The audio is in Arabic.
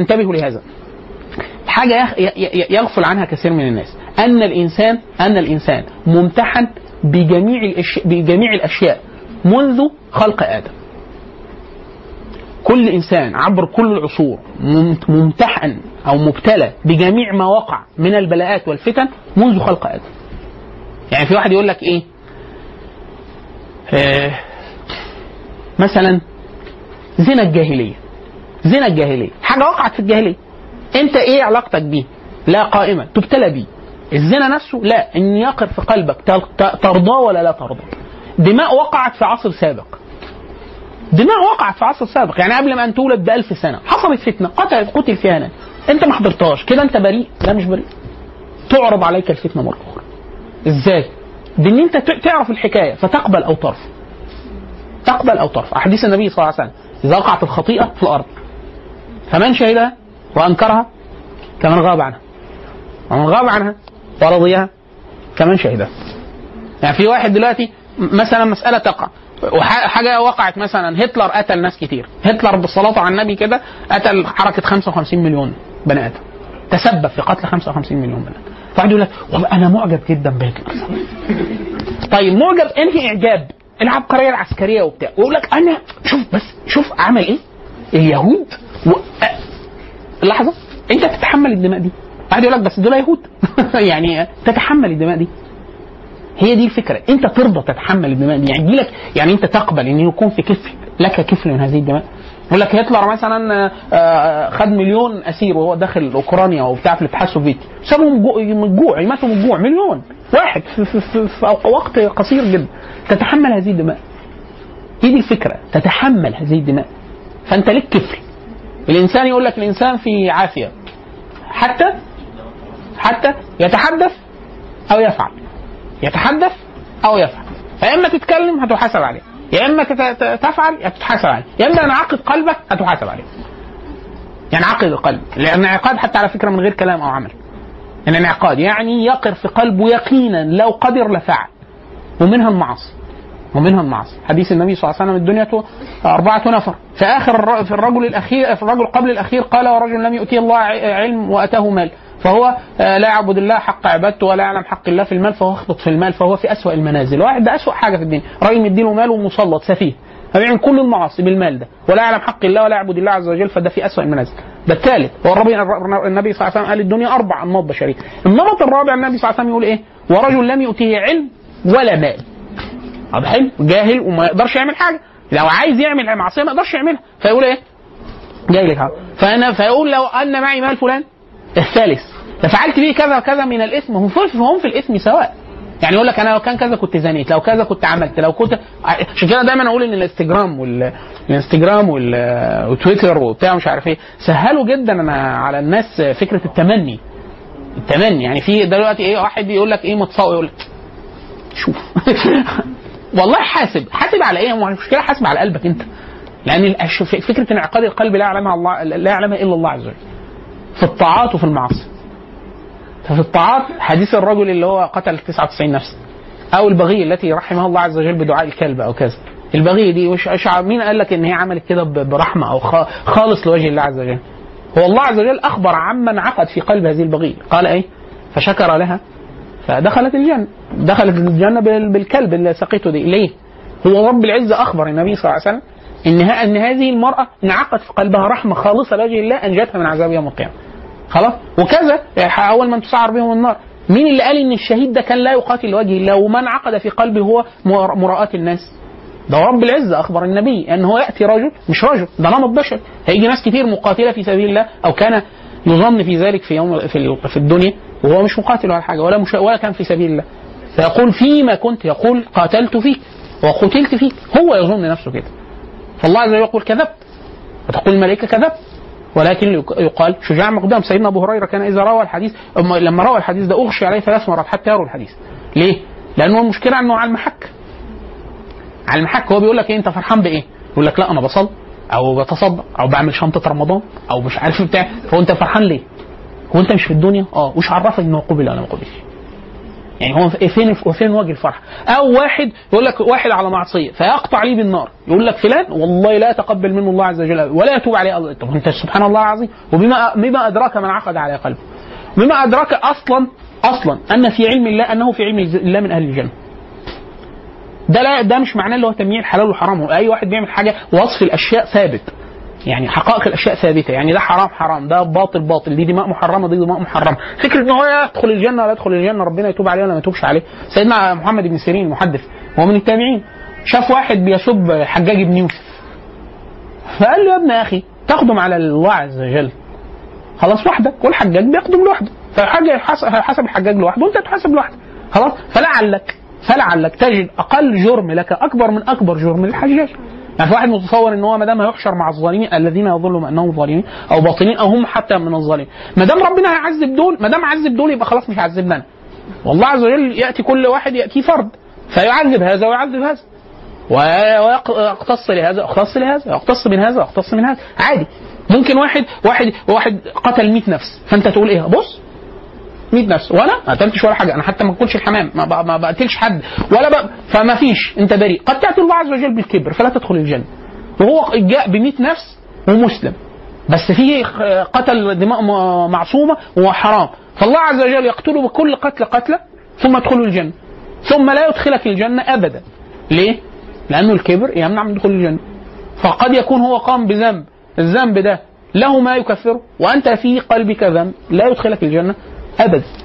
انتبهوا لهذا. ي- يغفل عنها كثير من الناس. أن الإنسان أن الإنسان ممتحن بجميع الاشياء بجميع الأشياء منذ خلق آدم. كل إنسان عبر كل العصور مم- ممتحن أو مبتلى بجميع ما وقع من البلاءات والفتن منذ خلق آدم. يعني في واحد يقول لك إيه؟ آه مثلا زنا الجاهلية. زنا الجاهلية. حاجة وقعت في الجاهلية. أنت إيه علاقتك بيه؟ لا قائمه تبتلى بيه. الزنا نفسه لا. إن يقر في قلبك. ت- ت- ترضاه ولا لا ترضى دماء وقعت في عصر سابق. دماء وقعت في عصر سابق. يعني قبل ما أن تولد بألف سنة. حصلت فتنة. قتل قتل فيها ناس. أنت ما حضرتهاش. كده أنت بريء؟ لا مش بريء. تعرض عليك الفتنة مرة أخرى. إزاي؟ بإن أنت تعرف الحكاية فتقبل أو ترفض. تقبل أو ترفض. أحاديث النبي صلى الله عليه وسلم. إذا وقعت الخطيئة في الأرض. فمن شهدها وأنكرها كمن غاب عنها. ومن غاب عنها ورضيها كمن شهدها يعني في واحد دلوقتي مثلا مسألة تقع. وح- حاجة وقعت مثلا. هتلر قتل ناس كتير. هتلر بالصلاة على النبي كده قتل حركة 55 مليون بني آدم. تسبب في قتل 55 مليون بني آدم. فواحد يقول لك أنا معجب جدا بهتلر. طيب معجب إنهي إعجاب؟ العبقرية العسكرية وبتاع. ويقول لك أنا شوف بس شوف عمل إيه؟ اليهود و... لحظة. أنت تتحمل الدماء دي. واحد يقول لك بس دول يهود يعني تتحمل الدماء دي. هي دي الفكرة. أنت ترضى تتحمل الدماء دي. يعني يجيلك يعني أنت تقبل إن يكون في كفل لك كفل من هذه الدماء. يقول لك هتلر مثلا آه، آه، خد مليون أسير وهو داخل أوكرانيا وبتاع في الاتحاد السوفيتي. سابهم من الجوع يماتوا من الجوع مليون. واحد. في, في, في, في وقت قصير جدا. تتحمل هذه الدماء. هي دي الفكرة. تتحمل هذه الدماء. فأنت لك كفل الإنسان يقول لك الإنسان في عافية. حتى حتى يتحدث أو يفعل. يتحدث أو يفعل. فيا إما تتكلم هتحاسب عليه. يا إما تفعل هتتحاسب عليه. يا إما ينعقد قلبك هتحاسب عليه. ينعقد القلب. لأن انعقاد حتى على فكرة من غير كلام أو عمل. الانعقاد يعني يقر في قلبه يقينا لو قدر لفعل. ومنها المعاصي. ومنها المعاصي حديث النبي صلى الله عليه وسلم الدنيا أربعة نفر. في آخر في الرجل الأخير في الرجل قبل الأخير قال ورجل لم يؤتيه الله علم وأتاه مال. فهو آه، لا يعبد الله حق عبادته ولا يعلم حق الله في المال فهو يخبط في المال فهو في أسوأ المنازل. واحد ده أسوأ حاجة في الدنيا. راجل مديله مال ومسلط سفيه. فبيعمل كل المعاصي بالمال ده. ولا يعلم حق الله ولا يعبد الله عز وجل فده في أسوأ المنازل. ده الثالث. هو النبي صلى الله عليه وسلم قال الدنيا أربع أنماط بشرية النمط الرابع النبي صلى الله عليه وسلم يقول إيه؟ ورجل لم يؤتيه علم ولا مال. طب حلو جاهل وما يقدرش يعمل حاجة. لو عايز يعمل معصية ما يقدرش يعملها. فيقول إيه؟ جاي لك فأنا فيقول لو أن معي مال فلان الثالث. ففعلت به كذا وكذا من الاثم هم في في الاثم سواء. يعني يقول لك أنا لو كان كذا كنت زنيت لو كذا كنت عملت لو كنت عشان كده دايما أقول إن الانستجرام وال الانستجرام وال... وتويتر وبتاع مش عارف إيه سهلوا جدا أنا على الناس فكرة التمني. التمني يعني في دلوقتي إيه واحد يقول لك إيه متصور يقول لك شوف. والله حاسب. حاسب على إيه؟ المشكلة حاسب على قلبك أنت. لأن فكرة انعقاد القلب لا يعلمها الله لا يعلمها إلا الله عز وجل. في الطاعات وفي المعاصي. ففي الطاعات حديث الرجل اللي هو قتل 99 نفس أو البغي التي رحمها الله عز وجل بدعاء الكلب أو كذا. البغي دي وش مين قال لك إن هي عملت كده برحمة أو خالص لوجه الله عز وجل؟ هو الله عز وجل أخبر عمن عقد في قلب هذه البغي قال إيه؟ فشكر لها. فدخلت الجنة. دخلت الجنة بال- بالكلب اللي سقيته دي. ليه؟ هو رب العزة أخبر النبي صلى الله عليه وسلم إن, إن هذه المرأة انعقد في قلبها رحمة خالصة لوجه الله أنجتها من عذاب يوم القيامة. خلاص؟ وكذا أول من تسعر بهم النار. مين اللي قال إن الشهيد ده كان لا يقاتل لوجه الله؟ ومن عقد في قلبه هو مر- مراءة الناس. ده رب العزة أخبر النبي أن هو يأتي رجل مش رجل ده نمط بشر. هيجي ناس كتير مقاتلة في سبيل الله أو كان يظن في ذلك في يوم في الدنيا. وهو مش مقاتل ولا حاجة ولا مش ولا كان في سبيل الله. فيقول فيما كنت يقول قاتلت فيك وقتلت فيك. هو يظن نفسه كده. فالله عز وجل يقول كذبت. وتقول الملائكة كذبت. ولكن يق- يقال شجاع مقدام. سيدنا أبو هريرة كان إذا روى الحديث لما روى الحديث ده أغشي عليه ثلاث مرات حتى يروي الحديث. ليه؟ لأنه المشكلة أنه على المحك. على المحك. هو بيقول لك إيه؟ أنت فرحان بإيه؟ يقول لك لا أنا بصلي أو بتصدق أو بعمل شنطة رمضان أو مش عارف بتاع. هو أنت فرحان ليه؟ هو انت مش في الدنيا؟ آه. وش عرفك إنه قبل ولا ما قبلش؟ يعني هو فين فين وجه الفرح؟ أو واحد يقول لك واحد على معصية فيقطع لي بالنار. يقول لك فلان والله لا يتقبل منه الله عز وجل ولا يتوب عليه الله طب أنت سبحان الله العظيم. وبما بما أدراك من عقد على قلبه. بما أدراك أصلا أصلا أن في علم الله أنه في علم الله من أهل الجنة. ده لا ده مش معناه اللي هو تمييع الحلال والحرام أي واحد بيعمل حاجة وصف الأشياء ثابت. يعني حقائق الأشياء ثابتة. يعني ده حرام حرام. ده باطل باطل. دي دماء محرمة دي دماء محرمة. فكرة إن هو يدخل الجنة ولا يدخل الجنة ربنا يتوب عليه ولا ما يتوبش عليه. سيدنا محمد بن سيرين المحدث هو من التابعين شاف واحد بيسب حجاج بن يوسف. فقال له يا ابن أخي تخدم على الله عز وجل. خلاص وحدك. والحجاج بيخدم لوحده. فالحاج حسب الحجاج لوحده وانت تحاسب لوحدك. خلاص؟ فلعلك فلعلك تجد أقل جرم لك أكبر من أكبر جرم للحجاج. يعني في واحد متصور إن هو ما دام هيحشر مع الظالمين الذين يظنهم أنهم ظالمين أو باطلين أو هم حتى من الظالمين. ما دام ربنا هيعذب دول ما دام عذب دول يبقى خلاص مش هيعذبنا أنا. والله عز وجل يأتي كل واحد ياتي فرد. فيعذب هذا ويعذب هذا. ويقتص لهذا يقتص لهذا يقتص من هذا يقتص من هذا. عادي. ممكن واحد واحد واحد قتل 100 نفس. فأنت تقول إيه؟ بص 100 نفس وأنا ما قتلتش ولا حاجة. أنا حتى ما كنتش الحمام. ما, ما بقتلش حد. ولا ب... فما فيش. أنت بريء. قد تأتي الله عز وجل بالكبر فلا تدخل الجنة. وهو جاء ب 100 نفس ومسلم. بس فيه قتل دماء معصومة وحرام فالله عز وجل يقتله بكل قتل قتلة ثم ادخله الجنة. ثم لا يدخلك الجنة ابدا. ليه؟ لأنه الكبر يمنع من دخول الجنة. فقد يكون هو قام بذنب. الذنب ده له ما يكفره وأنت في قلبك ذنب. لا يدخلك الجنة. ابدا